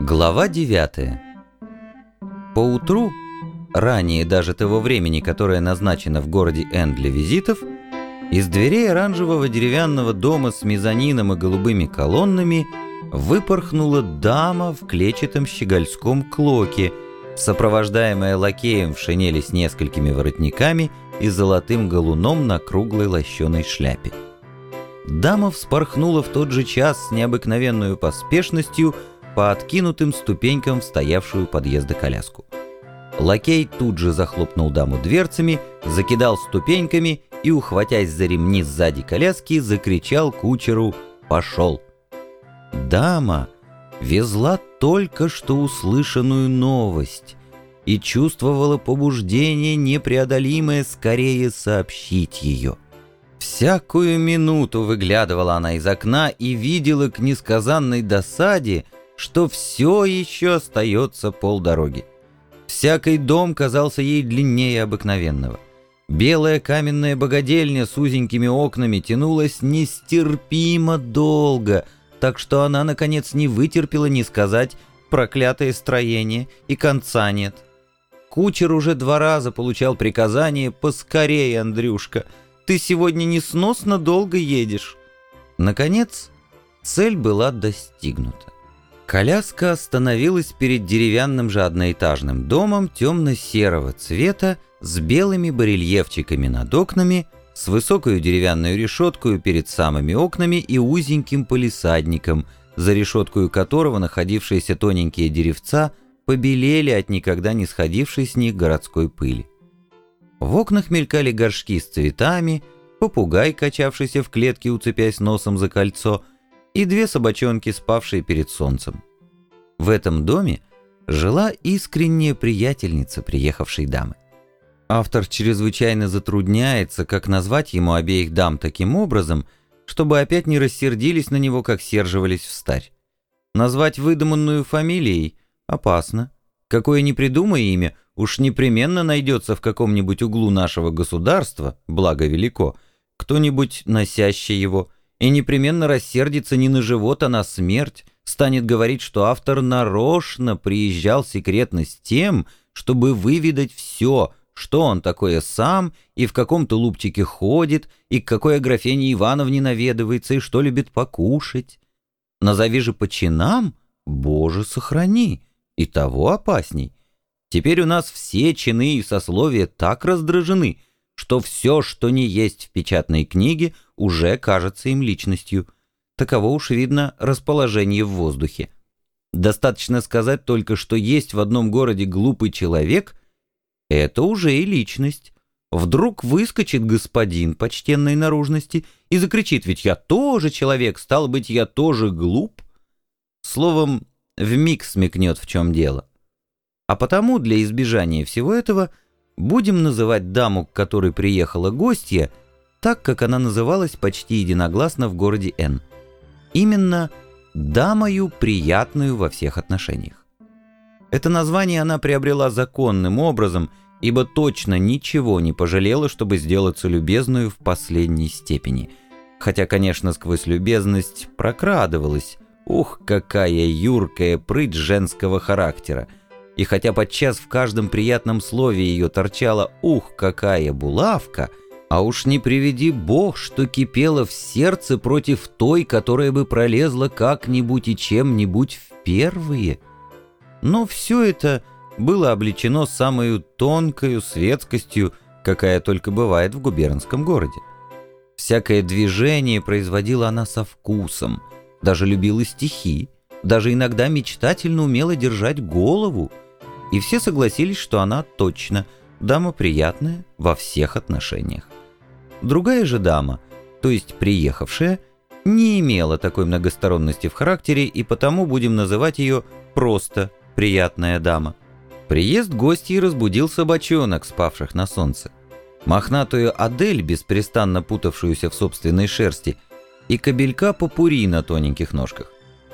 Глава 9 Поутру, ранее даже того времени, которое назначено в городе Н для визитов, из дверей оранжевого деревянного дома с мезонином и голубыми колоннами выпорхнула дама в клетчатом щегольском клоке, сопровождаемая лакеем в шинели с несколькими воротниками и золотым галуном на круглой лощеной шляпе. Дама вспорхнула в тот же час с необыкновенной поспешностью по откинутым ступенькам в стоявшую подъезда коляску. Лакей тут же захлопнул даму дверцами, закидал ступеньками и, ухватясь за ремни сзади коляски, закричал кучеру «Пошел!». Дама везла только что услышанную новость и чувствовала побуждение непреодолимое скорее сообщить ее. Всякую минуту выглядывала она из окна и видела к несказанной досаде, что все еще остается полдороги. Всякий дом казался ей длиннее обыкновенного. Белая каменная богадельня с узенькими окнами тянулась нестерпимо долго, так что она, наконец, не вытерпела не сказать «проклятое строение» и конца нет. Кучер уже два раза получал приказание «поскорее, Андрюшка», ты сегодня несносно долго едешь». Наконец, цель была достигнута. Коляска остановилась перед деревянным же одноэтажным домом темно-серого цвета с белыми барельефчиками над окнами, с высокой деревянной решеткой перед самыми окнами и узеньким полисадником, за решеткой которого находившиеся тоненькие деревца побелели от никогда не сходившей с них городской пыли. В окнах мелькали горшки с цветами, попугай, качавшийся в клетке, уцепясь носом за кольцо, и две собачонки, спавшие перед солнцем. В этом доме жила искренняя приятельница приехавшей дамы. Автор чрезвычайно затрудняется, как назвать ему обеих дам таким образом, чтобы опять не рассердились на него, как серживались в старь. Назвать выдуманную фамилией опасно. Какое ни придумай имя, уж непременно найдется в каком-нибудь углу нашего государства, благо велико, кто-нибудь носящий его, и непременно рассердится не на живот, а на смерть, станет говорить, что автор нарочно приезжал секретно с тем, чтобы выведать все, что он такое сам, и в каком-то лупчике ходит, и к какой Аграфене Ивановне наведывается, и что любит покушать. Назови же по чинам, Боже, сохрани и того опасней. Теперь у нас все чины и сословия так раздражены, что все, что не есть в печатной книге, уже кажется им личностью. Таково уж видно расположение в воздухе. Достаточно сказать только, что есть в одном городе глупый человек, это уже и личность. Вдруг выскочит господин почтенной наружности и закричит, ведь я тоже человек, стало быть, я тоже глуп. Словом, вмиг смекнет, в чем дело. А потому, для избежания всего этого, будем называть даму, к которой приехала гостья, так, как она называлась почти единогласно в городе Н. Именно «дамою приятную во всех отношениях». Это название она приобрела законным образом, ибо точно ничего не пожалела, чтобы сделаться любезную в последней степени. Хотя, конечно, сквозь любезность прокрадывалась – Ух, какая юркая прыть женского характера! И хотя подчас в каждом приятном слове ее торчала «ух, какая булавка!», а уж не приведи бог, что кипело в сердце против той, которая бы пролезла как-нибудь и чем-нибудь в первые. Но все это было облечено самую тонкою светскостью, какая только бывает в губернском городе. Всякое движение производила она со вкусом, даже любила стихи, даже иногда мечтательно умела держать голову, и все согласились, что она точно дама приятная во всех отношениях. Другая же дама, то есть приехавшая, не имела такой многосторонности в характере, и потому будем называть ее просто приятная дама. Приезд гостей разбудил собачонок, спавших на солнце. Мохнатую Адель, беспрестанно путавшуюся в собственной шерсти – и кобелька попури на тоненьких ножках.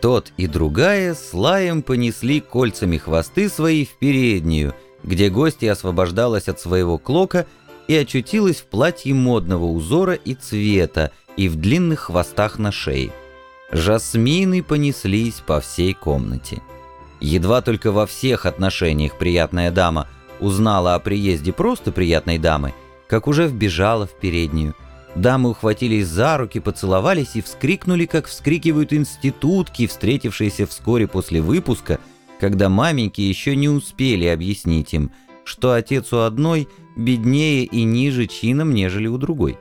Тот и другая с лаем понесли кольцами хвосты свои в переднюю, где гостья освобождалась от своего клока и очутилась в платье модного узора и цвета и в длинных хвостах на шее. Жасмины понеслись по всей комнате. Едва только во всех отношениях приятная дама узнала о приезде просто приятной дамы, как уже вбежала в переднюю. Дамы ухватились за руки, поцеловались и вскрикнули, как вскрикивают институтки, встретившиеся вскоре после выпуска, когда маменьки еще не успели объяснить им, что отец у одной беднее и ниже чином, нежели у другой.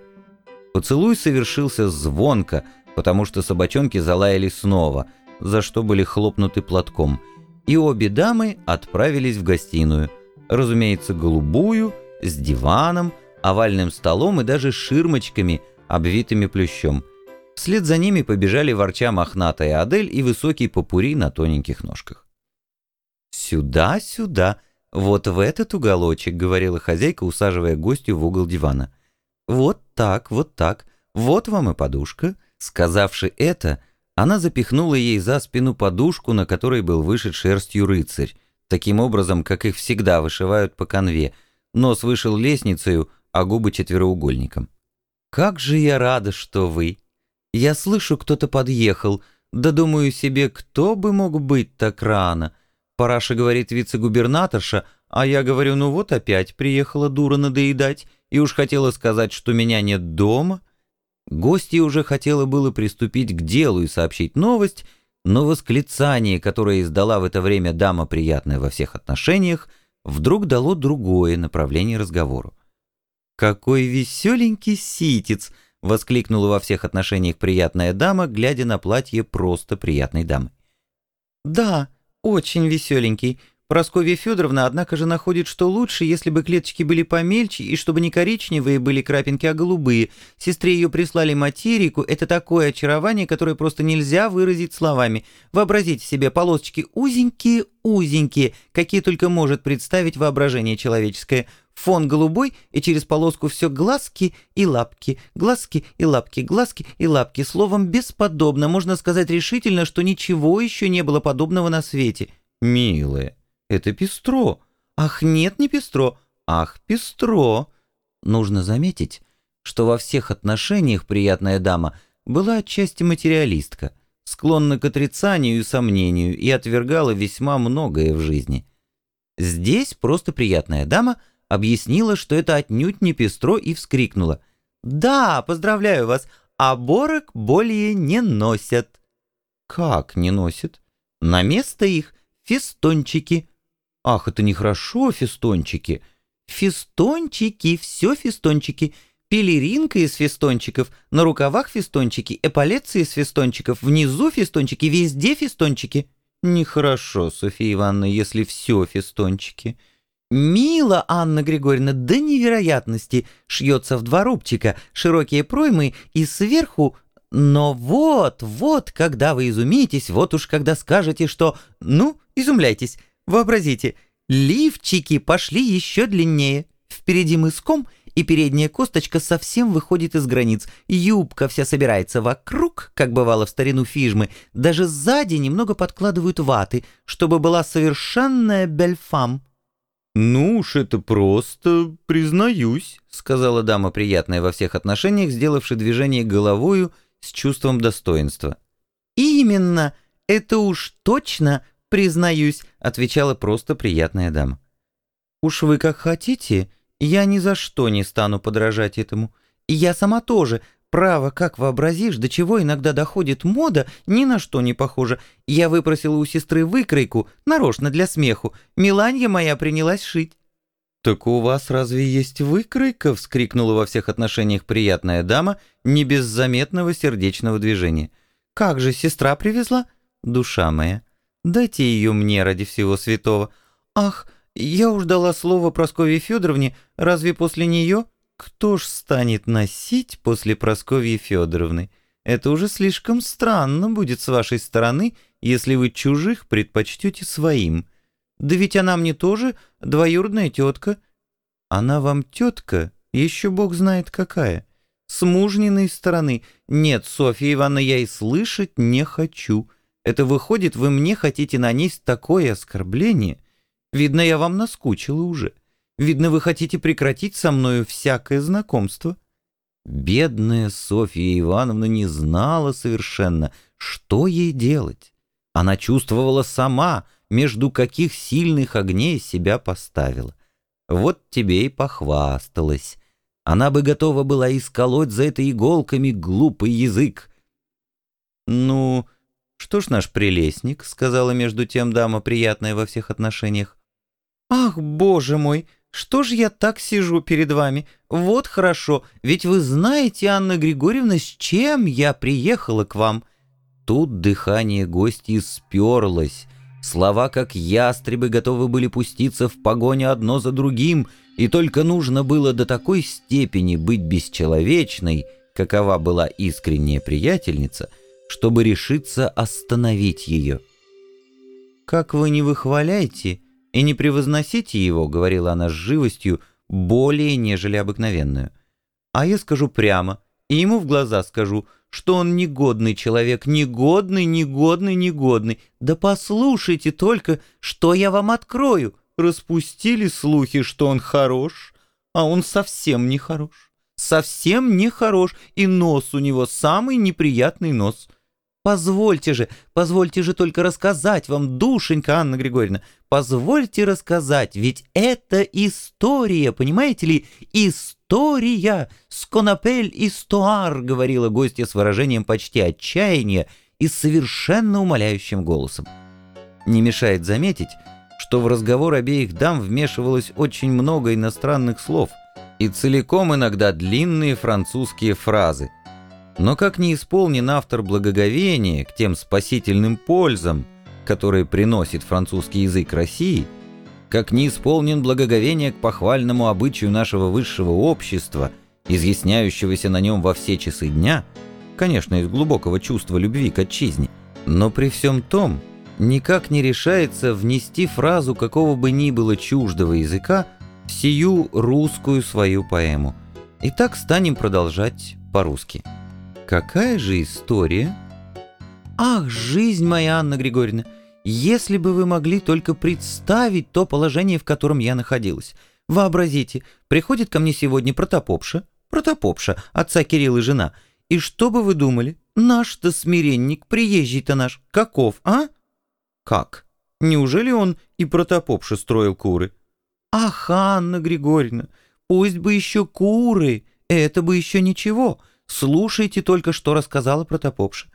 Поцелуй совершился звонко, потому что собачонки залаяли снова, за что были хлопнуты платком, и обе дамы отправились в гостиную, разумеется, голубую, с диваном, овальным столом и даже ширмочками, обвитыми плющом. Вслед за ними побежали ворча мохнатая Адель и высокий попури на тоненьких ножках. «Сюда, сюда, вот в этот уголочек», — говорила хозяйка, усаживая гостью в угол дивана. «Вот так, вот так, вот вам и подушка». Сказавши это, она запихнула ей за спину подушку, на которой был вышит шерстью рыцарь, таким образом, как их всегда вышивают по конве. Нос вышел лестницею, а губы четвероугольником. «Как же я рада, что вы! Я слышу, кто-то подъехал, да думаю себе, кто бы мог быть так рано? Параша говорит вице-губернаторша, а я говорю, ну вот опять приехала дура надоедать, и уж хотела сказать, что меня нет дома». Гостья уже хотела было приступить к делу и сообщить новость, но восклицание, которое издала в это время дама, приятная во всех отношениях, вдруг дало другое направление разговору. «Какой веселенький ситец!» — воскликнула во всех отношениях приятная дама, глядя на платье просто приятной дамы. «Да, очень веселенький. Прасковья Федоровна, однако же, находит, что лучше, если бы клеточки были помельче и чтобы не коричневые были крапинки, а голубые. Сестре ее прислали материку. Это такое очарование, которое просто нельзя выразить словами. Вообразите себе полосочки узенькие-узенькие, какие только может представить воображение человеческое фон голубой, и через полоску все глазки и лапки, глазки и лапки, глазки и лапки. Словом, бесподобно. Можно сказать решительно, что ничего еще не было подобного на свете. Милая, это пестро. Ах, нет, не пестро. Ах, пестро. Нужно заметить, что во всех отношениях приятная дама была отчасти материалистка, склонна к отрицанию и сомнению и отвергала весьма многое в жизни. Здесь просто приятная дама — объяснила, что это отнюдь не пестро, и вскрикнула. «Да, поздравляю вас, оборок более не носят». «Как не носят?» «На место их фестончики». «Ах, это нехорошо, фестончики». «Фестончики, все фестончики». Пелеринка из фестончиков, на рукавах фестончики, эполетцы из фестончиков, внизу фестончики, везде фестончики. Нехорошо, Софья Ивановна, если все фестончики. Мило, Анна Григорьевна, до невероятности, шьется в два рубчика, широкие проймы и сверху... Но вот, вот, когда вы изумитесь, вот уж когда скажете, что... Ну, изумляйтесь, вообразите, лифчики пошли еще длиннее. Впереди мыском, и передняя косточка совсем выходит из границ. Юбка вся собирается вокруг, как бывало в старину фижмы. Даже сзади немного подкладывают ваты, чтобы была совершенная бельфам. «Ну уж это просто, признаюсь», — сказала дама, приятная во всех отношениях, сделавши движение головою с чувством достоинства. «Именно, это уж точно, признаюсь», — отвечала просто приятная дама. «Уж вы как хотите, я ни за что не стану подражать этому. И я сама тоже, Право, как вообразишь, до чего иногда доходит мода, ни на что не похоже. Я выпросила у сестры выкройку, нарочно для смеху. Миланья моя принялась шить. «Так у вас разве есть выкройка?» — вскрикнула во всех отношениях приятная дама, не без заметного сердечного движения. «Как же сестра привезла?» «Душа моя, дайте ее мне ради всего святого». «Ах, я уж дала слово Прасковье Федоровне, разве после нее?» Кто ж станет носить после Прасковьи Федоровны? Это уже слишком странно будет с вашей стороны, если вы чужих предпочтете своим. Да ведь она мне тоже двоюродная тетка. Она вам тетка, еще бог знает какая. С мужниной стороны. Нет, Софья Ивановна, я и слышать не хочу. Это выходит, вы мне хотите нанести такое оскорбление. Видно, я вам наскучила уже. Видно, вы хотите прекратить со мною всякое знакомство». Бедная Софья Ивановна не знала совершенно, что ей делать. Она чувствовала сама, между каких сильных огней себя поставила. Вот тебе и похвасталась. Она бы готова была исколоть за это иголками глупый язык. «Ну, что ж наш прелестник?» — сказала между тем дама, приятная во всех отношениях. «Ах, боже мой, что ж я так сижу перед вами? Вот хорошо, ведь вы знаете, Анна Григорьевна, с чем я приехала к вам». Тут дыхание гостьи сперлось. Слова, как ястребы, готовы были пуститься в погоню одно за другим, и только нужно было до такой степени быть бесчеловечной, какова была искренняя приятельница, чтобы решиться остановить ее. «Как вы не выхваляете и не превозносите его», — говорила она с живостью, более нежели обыкновенную. «А я скажу прямо, и ему в глаза скажу — что он негодный человек, негодный, негодный, негодный. Да послушайте только, что я вам открою. Распустили слухи, что он хорош, а он совсем не хорош. Совсем не хорош, и нос у него самый неприятный нос. Позвольте же, позвольте же только рассказать вам, душенька Анна Григорьевна, позвольте рассказать, ведь это история, понимаете ли, история, сконапель истуар, говорила гостья с выражением почти отчаяния и совершенно умоляющим голосом. Не мешает заметить, что в разговор обеих дам вмешивалось очень много иностранных слов и целиком иногда длинные французские фразы, но как не исполнен автор благоговения к тем спасительным пользам, которые приносит французский язык России, как не исполнен благоговение к похвальному обычаю нашего высшего общества, изъясняющегося на нем во все часы дня, конечно, из глубокого чувства любви к отчизне, но при всем том никак не решается внести фразу какого бы ни было чуждого языка в сию русскую свою поэму. Итак, станем продолжать по-русски. Какая же история? Ах, жизнь моя, Анна Григорьевна, если бы вы могли только представить то положение, в котором я находилась. Вообразите, приходит ко мне сегодня протопопша, протопопша, отца Кирилла и жена, и что бы вы думали? Наш-то смиренник, приезжий-то наш, каков, а? Как? Неужели он и протопопша строил куры? Ах, Анна Григорьевна, пусть бы еще куры, это бы еще ничего, — Слушайте только, что рассказала протопопша.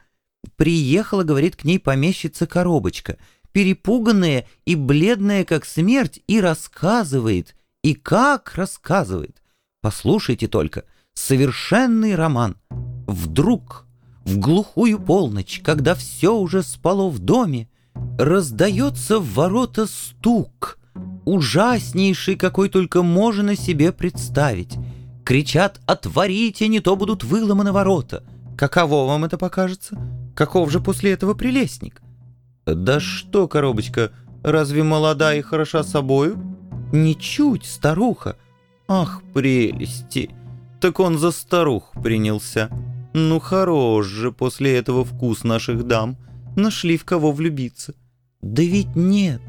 Приехала, говорит, к ней помещица коробочка, перепуганная и бледная, как смерть, и рассказывает, и как рассказывает. Послушайте только, совершенный роман. Вдруг, в глухую полночь, когда все уже спало в доме, раздается в ворота стук, ужаснейший, какой только можно себе представить — Кричат «Отворите, не то будут выломаны ворота!» Каково вам это покажется? Каков же после этого прелестник? Да что, коробочка, разве молода и хороша собою? Ничуть, старуха. Ах, прелести! Так он за старух принялся. Ну, хорош же после этого вкус наших дам. Нашли в кого влюбиться. Да ведь нет,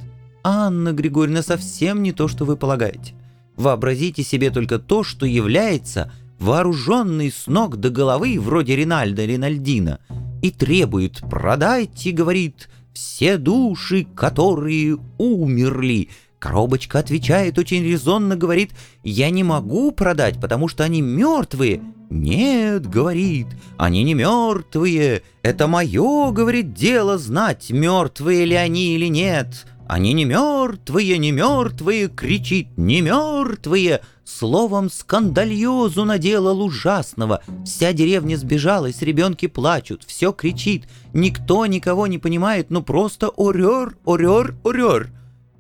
Анна Григорьевна совсем не то, что вы полагаете. Вообразите себе только то, что является вооруженный с ног до головы, вроде Ринальда Ринальдина, и требует «продайте», говорит, «все души, которые умерли». Коробочка отвечает очень резонно, говорит, «Я не могу продать, потому что они мертвые». «Нет», — говорит, — «они не мертвые. Это мое, — говорит, — дело знать, мертвые ли они или нет». Они не мертвые, не мертвые, кричит, не мертвые. Словом, скандальозу наделал ужасного. Вся деревня сбежалась, ребенки плачут, все кричит. Никто никого не понимает, ну просто орер, орер, орер.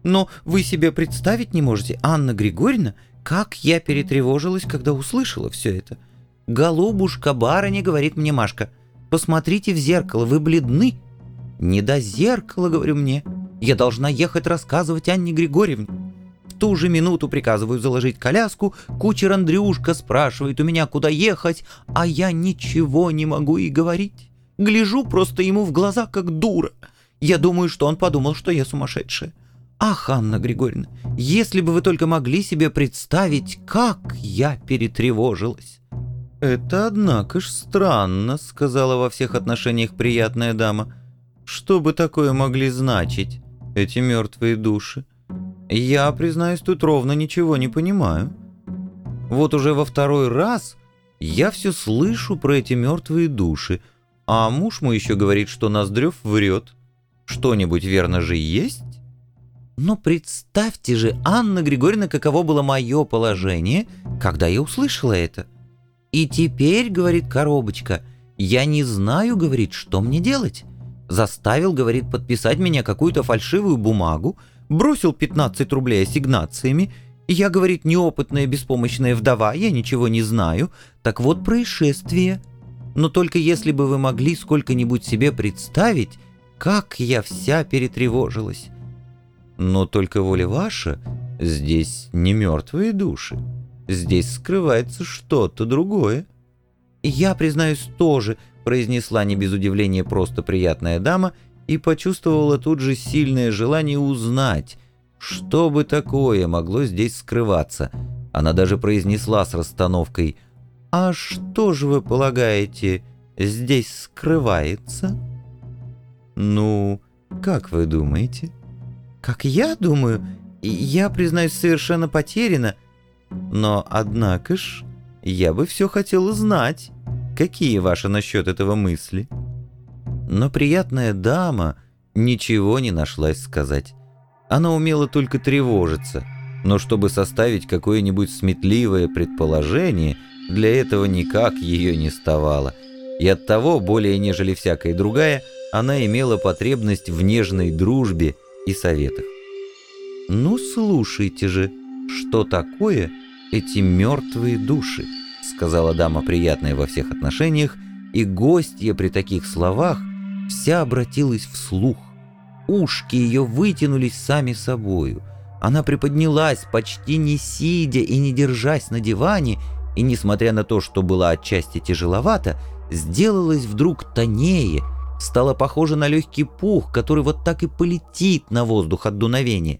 Но вы себе представить не можете, Анна Григорьевна, как я перетревожилась, когда услышала все это. «Голубушка, барыня», — говорит мне Машка, — «посмотрите в зеркало, вы бледны». «Не до зеркала», — говорю мне, — я должна ехать рассказывать Анне Григорьевне. В ту же минуту приказываю заложить коляску, кучер Андрюшка спрашивает у меня, куда ехать, а я ничего не могу и говорить. Гляжу просто ему в глаза, как дура. Я думаю, что он подумал, что я сумасшедшая. Ах, Анна Григорьевна, если бы вы только могли себе представить, как я перетревожилась. «Это, однако ж, странно», — сказала во всех отношениях приятная дама. «Что бы такое могли значить? Эти мертвые души? Я, признаюсь, тут ровно ничего не понимаю. Вот уже во второй раз я все слышу про эти мертвые души, а муж мой еще говорит, что Ноздрев врет. Что-нибудь верно же есть? Но представьте же, Анна Григорьевна, каково было мое положение, когда я услышала это. И теперь, говорит коробочка, я не знаю, говорит, что мне делать. Заставил, говорит, подписать меня какую-то фальшивую бумагу, бросил 15 рублей ассигнациями, я, говорит, неопытная беспомощная вдова, я ничего не знаю. Так вот происшествие. Но только если бы вы могли сколько-нибудь себе представить, как я вся перетревожилась. Но только воля ваша, здесь не мертвые души. Здесь скрывается что-то другое. Я, признаюсь, тоже, произнесла не без удивления просто приятная дама и почувствовала тут же сильное желание узнать, что бы такое могло здесь скрываться. Она даже произнесла с расстановкой «А что же вы полагаете, здесь скрывается?» «Ну, как вы думаете?» «Как я думаю? Я, признаюсь, совершенно потеряна. Но, однако ж, я бы все хотела знать, какие ваши насчет этого мысли?» Но приятная дама ничего не нашлась сказать. Она умела только тревожиться, но чтобы составить какое-нибудь сметливое предположение, для этого никак ее не ставало. И оттого, более нежели всякая другая, она имела потребность в нежной дружбе и советах. «Ну, слушайте же, что такое эти мертвые души?» Сказала дама, приятная во всех отношениях, и гостья при таких словах вся обратилась вслух. Ушки ее вытянулись сами собою. Она приподнялась, почти не сидя и не держась на диване, и, несмотря на то, что была отчасти тяжеловата, сделалась вдруг тонее, стала похожа на легкий пух, который вот так и полетит на воздух от дуновения.